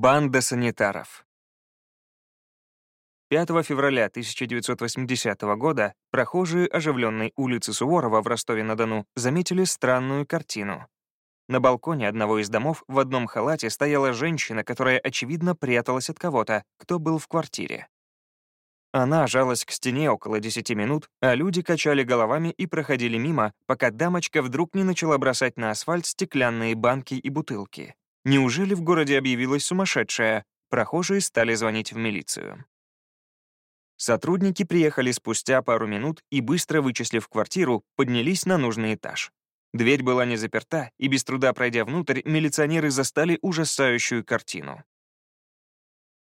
Банда санитаров. 5 февраля 1980 года прохожие оживленной улицы Суворова в Ростове-на-Дону заметили странную картину. На балконе одного из домов в одном халате стояла женщина, которая, очевидно, пряталась от кого-то, кто был в квартире. Она жалась к стене около 10 минут, а люди качали головами и проходили мимо, пока дамочка вдруг не начала бросать на асфальт стеклянные банки и бутылки. Неужели в городе объявилась сумасшедшая? Прохожие стали звонить в милицию. Сотрудники приехали спустя пару минут и, быстро вычислив квартиру, поднялись на нужный этаж. Дверь была не заперта, и без труда пройдя внутрь, милиционеры застали ужасающую картину.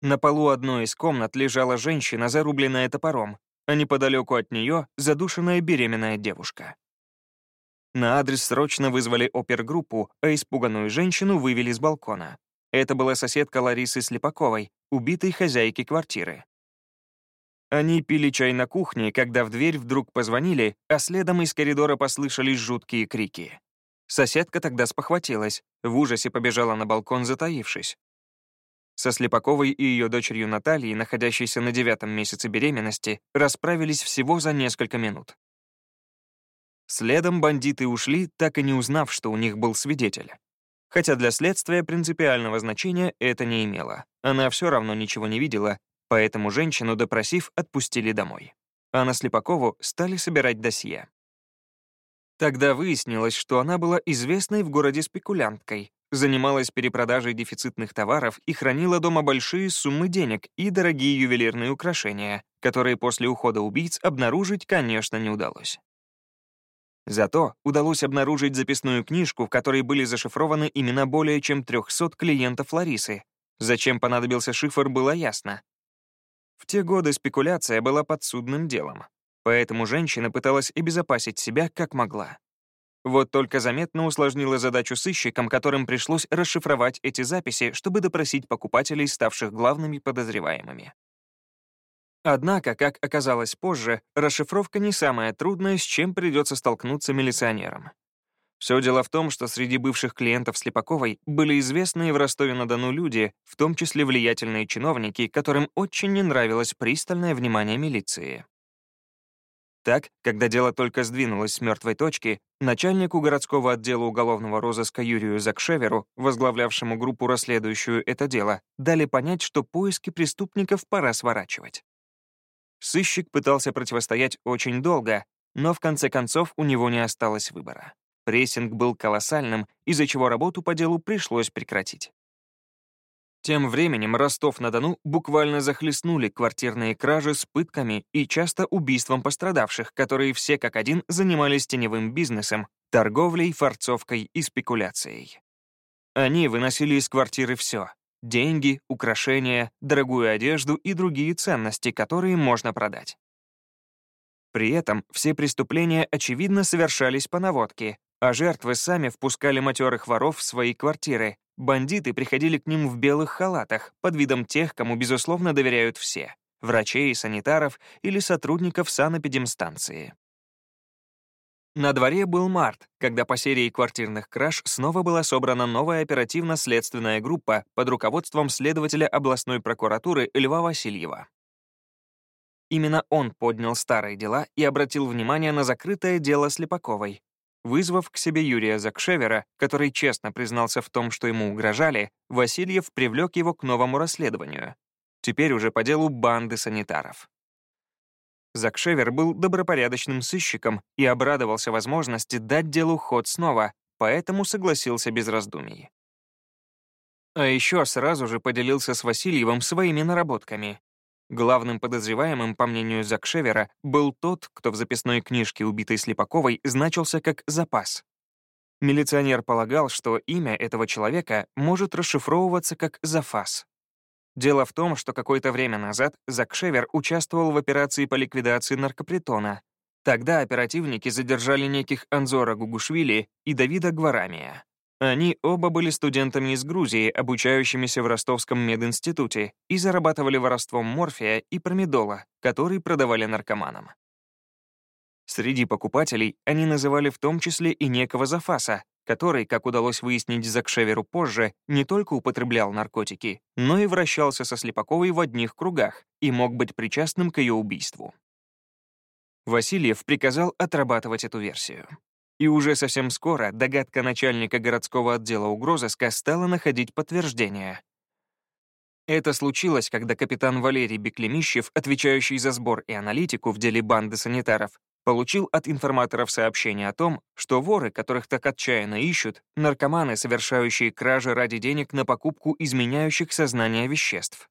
На полу одной из комнат лежала женщина, зарубленная топором, а неподалеку от нее задушенная беременная девушка. На адрес срочно вызвали опергруппу, а испуганную женщину вывели с балкона. Это была соседка Ларисы Слепаковой, убитой хозяйки квартиры. Они пили чай на кухне, когда в дверь вдруг позвонили, а следом из коридора послышались жуткие крики. Соседка тогда спохватилась, в ужасе побежала на балкон, затаившись. Со Слепаковой и ее дочерью Натальей, находящейся на девятом месяце беременности, расправились всего за несколько минут. Следом бандиты ушли, так и не узнав, что у них был свидетель. Хотя для следствия принципиального значения это не имело. Она все равно ничего не видела, поэтому женщину, допросив, отпустили домой. А на Слепакову стали собирать досье. Тогда выяснилось, что она была известной в городе спекулянткой, занималась перепродажей дефицитных товаров и хранила дома большие суммы денег и дорогие ювелирные украшения, которые после ухода убийц обнаружить, конечно, не удалось. Зато удалось обнаружить записную книжку, в которой были зашифрованы имена более чем 300 клиентов Ларисы. Зачем понадобился шифр, было ясно. В те годы спекуляция была подсудным делом, поэтому женщина пыталась обезопасить себя как могла. Вот только заметно усложнила задачу сыщикам, которым пришлось расшифровать эти записи, чтобы допросить покупателей, ставших главными подозреваемыми. Однако, как оказалось позже, расшифровка не самая трудная, с чем придется столкнуться милиционерам. Все дело в том, что среди бывших клиентов Слепаковой были известные в Ростове-на-Дону люди, в том числе влиятельные чиновники, которым очень не нравилось пристальное внимание милиции. Так, когда дело только сдвинулось с мертвой точки, начальнику городского отдела уголовного розыска Юрию Закшеверу, возглавлявшему группу, расследующую это дело, дали понять, что поиски преступников пора сворачивать. Сыщик пытался противостоять очень долго, но в конце концов у него не осталось выбора. Прессинг был колоссальным, из-за чего работу по делу пришлось прекратить. Тем временем Ростов-на-Дону буквально захлестнули квартирные кражи с пытками и часто убийством пострадавших, которые все как один занимались теневым бизнесом, торговлей, фарцовкой и спекуляцией. Они выносили из квартиры все деньги, украшения, дорогую одежду и другие ценности, которые можно продать. При этом все преступления, очевидно, совершались по наводке, а жертвы сами впускали матерых воров в свои квартиры. Бандиты приходили к ним в белых халатах, под видом тех, кому, безусловно, доверяют все — врачей, санитаров или сотрудников санэпидемстанции. На дворе был март, когда по серии квартирных краж снова была собрана новая оперативно-следственная группа под руководством следователя областной прокуратуры Льва Васильева. Именно он поднял старые дела и обратил внимание на закрытое дело Слепаковой. Вызвав к себе Юрия Закшевера, который честно признался в том, что ему угрожали, Васильев привлек его к новому расследованию. Теперь уже по делу банды санитаров. Закшевер был добропорядочным сыщиком и обрадовался возможности дать делу ход снова, поэтому согласился без раздумий. А еще сразу же поделился с Васильевым своими наработками. Главным подозреваемым, по мнению Закшевера, был тот, кто в записной книжке убитой Слепаковой значился как «запас». Милиционер полагал, что имя этого человека может расшифровываться как «зафас». Дело в том, что какое-то время назад Закшевер участвовал в операции по ликвидации наркопритона. Тогда оперативники задержали неких Анзора Гугушвили и Давида Гварамия. Они оба были студентами из Грузии, обучающимися в Ростовском мединституте, и зарабатывали воровством морфия и промедола, который продавали наркоманам. Среди покупателей они называли в том числе и некого Зафаса, который, как удалось выяснить Закшеверу позже, не только употреблял наркотики, но и вращался со Слепаковой в одних кругах и мог быть причастным к ее убийству. Васильев приказал отрабатывать эту версию. И уже совсем скоро догадка начальника городского отдела угрозыска стала находить подтверждение. Это случилось, когда капитан Валерий Беклемищев, отвечающий за сбор и аналитику в деле банды санитаров, получил от информаторов сообщение о том, что воры, которых так отчаянно ищут, наркоманы, совершающие кражи ради денег на покупку изменяющих сознание веществ.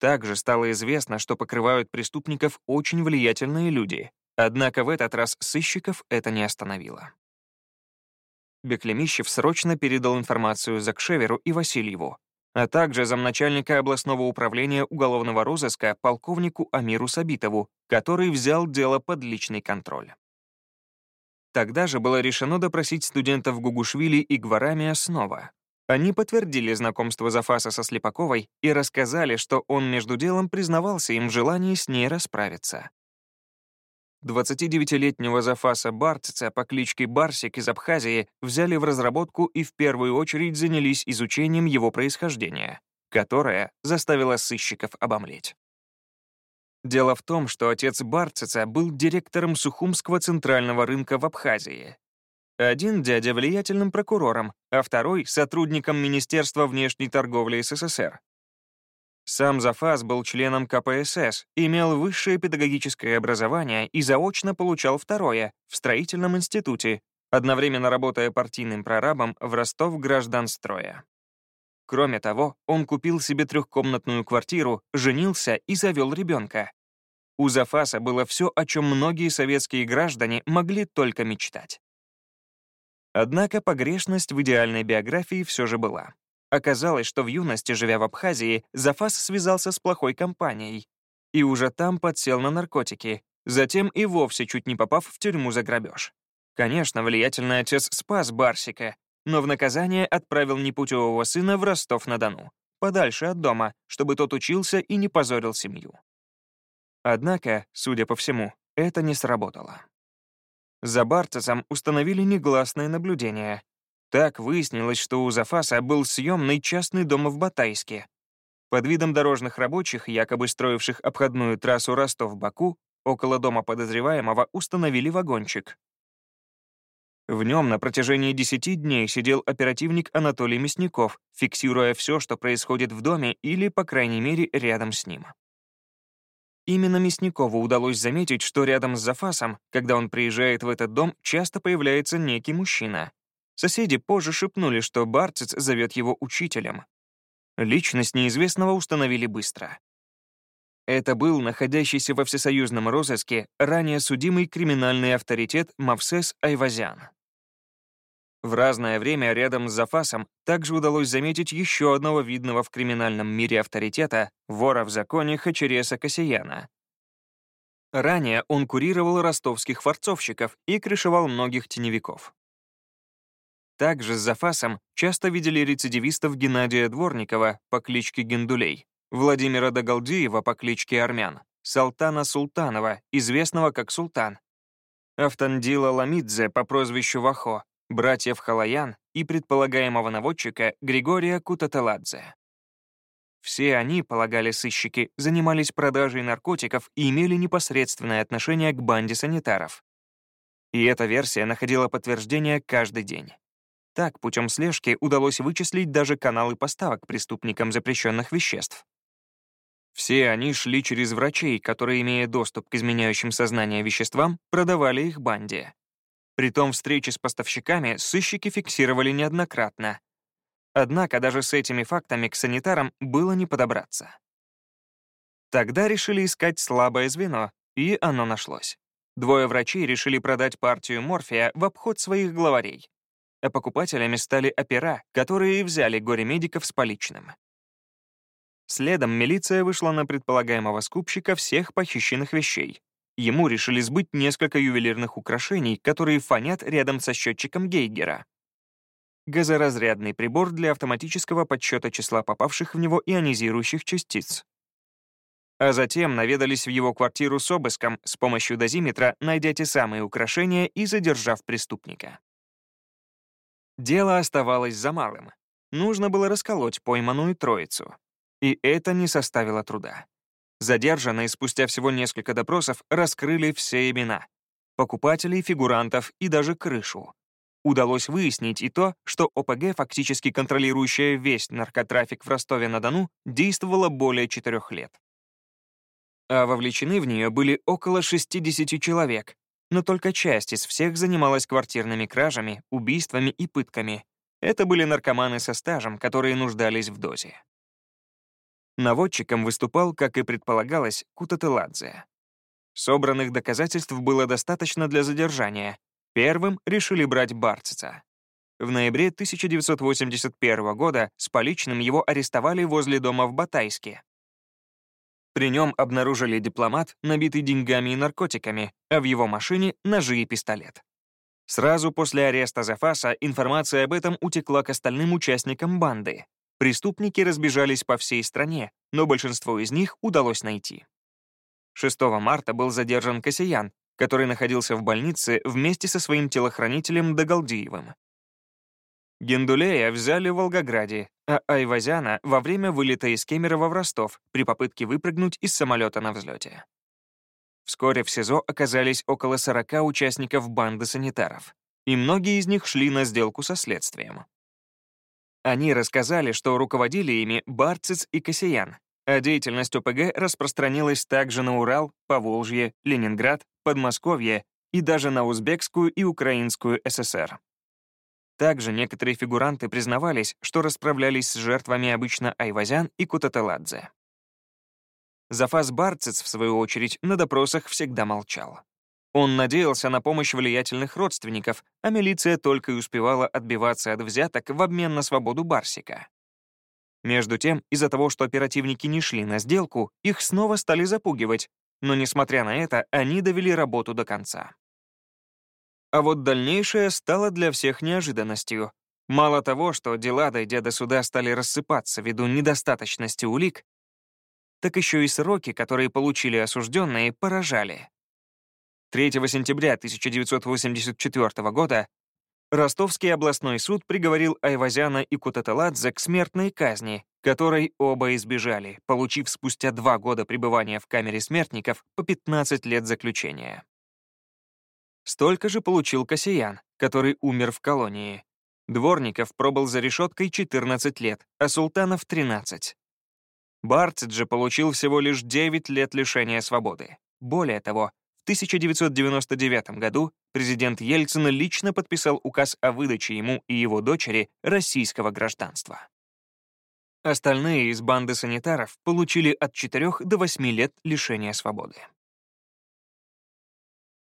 Также стало известно, что покрывают преступников очень влиятельные люди, однако в этот раз сыщиков это не остановило. Беклемищев срочно передал информацию Закшеверу и Васильеву, а также замначальника областного управления уголовного розыска полковнику Амиру Сабитову, который взял дело под личный контроль. Тогда же было решено допросить студентов Гугушвили и Гварамия снова. Они подтвердили знакомство Зафаса со Слепаковой и рассказали, что он между делом признавался им в желании с ней расправиться. 29-летнего Зафаса Барцица по кличке Барсик из Абхазии взяли в разработку и в первую очередь занялись изучением его происхождения, которое заставило сыщиков обомлеть. Дело в том, что отец Барцица был директором Сухумского центрального рынка в Абхазии. Один дядя влиятельным прокурором, а второй — сотрудником Министерства внешней торговли СССР. Сам Зафас был членом КПСС, имел высшее педагогическое образование и заочно получал второе в строительном институте, одновременно работая партийным прорабом в Ростов гражданстроя. Кроме того, он купил себе трехкомнатную квартиру, женился и завел ребенка. У Зафаса было все, о чем многие советские граждане могли только мечтать. Однако погрешность в идеальной биографии все же была. Оказалось, что в юности, живя в Абхазии, Зафас связался с плохой компанией и уже там подсел на наркотики, затем и вовсе чуть не попав в тюрьму за грабеж. Конечно, влиятельный отец спас Барсика, но в наказание отправил непутевого сына в Ростов-на-Дону, подальше от дома, чтобы тот учился и не позорил семью. Однако, судя по всему, это не сработало. За Барцесом установили негласное наблюдение, так выяснилось, что у Зафаса был съемный частный дом в Батайске. Под видом дорожных рабочих, якобы строивших обходную трассу Ростов-Баку, около дома подозреваемого установили вагончик. В нем на протяжении 10 дней сидел оперативник Анатолий Мясников, фиксируя все, что происходит в доме или, по крайней мере, рядом с ним. Именно Мясникову удалось заметить, что рядом с Зафасом, когда он приезжает в этот дом, часто появляется некий мужчина. Соседи позже шепнули, что Барциц зовет его учителем. Личность неизвестного установили быстро. Это был находящийся во всесоюзном розыске ранее судимый криминальный авторитет Мавсес Айвазян. В разное время рядом с Зафасом также удалось заметить еще одного видного в криминальном мире авторитета, вора в законе Хачереса Касияна. Ранее он курировал ростовских форцовщиков и крышевал многих теневиков. Также с Зафасом часто видели рецидивистов Геннадия Дворникова по кличке Гендулей, Владимира Дагалдиева по кличке Армян, Салтана Султанова, известного как Султан, Автандила Ламидзе по прозвищу Вахо, братьев Халаян и предполагаемого наводчика Григория Кутаталадзе. Все они, полагали сыщики, занимались продажей наркотиков и имели непосредственное отношение к банде санитаров. И эта версия находила подтверждение каждый день. Так, путем слежки удалось вычислить даже каналы поставок преступникам запрещенных веществ. Все они шли через врачей, которые, имея доступ к изменяющим сознание веществам, продавали их банде. Притом встречи с поставщиками сыщики фиксировали неоднократно. Однако даже с этими фактами к санитарам было не подобраться. Тогда решили искать слабое звено, и оно нашлось. Двое врачей решили продать партию морфия в обход своих главарей а покупателями стали опера, которые взяли горе-медиков с поличным. Следом милиция вышла на предполагаемого скупщика всех похищенных вещей. Ему решили сбыть несколько ювелирных украшений, которые фонят рядом со счетчиком Гейгера. Газоразрядный прибор для автоматического подсчета числа попавших в него ионизирующих частиц. А затем наведались в его квартиру с обыском с помощью дозиметра, найдя те самые украшения и задержав преступника. Дело оставалось за малым. Нужно было расколоть пойманную троицу. И это не составило труда. Задержанные спустя всего несколько допросов раскрыли все имена — покупателей, фигурантов и даже крышу. Удалось выяснить и то, что ОПГ, фактически контролирующая весь наркотрафик в Ростове-на-Дону, действовала более четырех лет. А вовлечены в нее были около 60 человек, но только часть из всех занималась квартирными кражами, убийствами и пытками. Это были наркоманы со стажем, которые нуждались в дозе. Наводчиком выступал, как и предполагалось, Кутателадзе. Собранных доказательств было достаточно для задержания. Первым решили брать Барцица. В ноябре 1981 года с поличным его арестовали возле дома в Батайске. При нем обнаружили дипломат, набитый деньгами и наркотиками, а в его машине — ножи и пистолет. Сразу после ареста Зафаса информация об этом утекла к остальным участникам банды. Преступники разбежались по всей стране, но большинство из них удалось найти. 6 марта был задержан Касиян, который находился в больнице вместе со своим телохранителем Дагалдиевым. Гендулея взяли в Волгограде, а Айвазяна — во время вылета из Кемерово в Ростов при попытке выпрыгнуть из самолета на взлете. Вскоре в СИЗО оказались около 40 участников банды санитаров, и многие из них шли на сделку со следствием. Они рассказали, что руководили ими Барциц и Касиян, а деятельность ОПГ распространилась также на Урал, Поволжье, Ленинград, Подмосковье и даже на Узбекскую и Украинскую ССР. Также некоторые фигуранты признавались, что расправлялись с жертвами обычно Айвазян и Кутаталадзе. Зафас Барциц, в свою очередь, на допросах всегда молчал. Он надеялся на помощь влиятельных родственников, а милиция только и успевала отбиваться от взяток в обмен на свободу Барсика. Между тем, из-за того, что оперативники не шли на сделку, их снова стали запугивать, но, несмотря на это, они довели работу до конца. А вот дальнейшее стало для всех неожиданностью. Мало того, что дела, дойдя до суда, стали рассыпаться ввиду недостаточности улик, так еще и сроки, которые получили осужденные, поражали. 3 сентября 1984 года Ростовский областной суд приговорил Айвазяна и Кутаталадзе к смертной казни, которой оба избежали, получив спустя два года пребывания в камере смертников по 15 лет заключения. Столько же получил Касиян, который умер в колонии. Дворников пробыл за решеткой 14 лет, а Султанов — 13. Барцит же получил всего лишь 9 лет лишения свободы. Более того, 1999 году президент Ельцин лично подписал указ о выдаче ему и его дочери российского гражданства. Остальные из банды санитаров получили от 4 до 8 лет лишения свободы.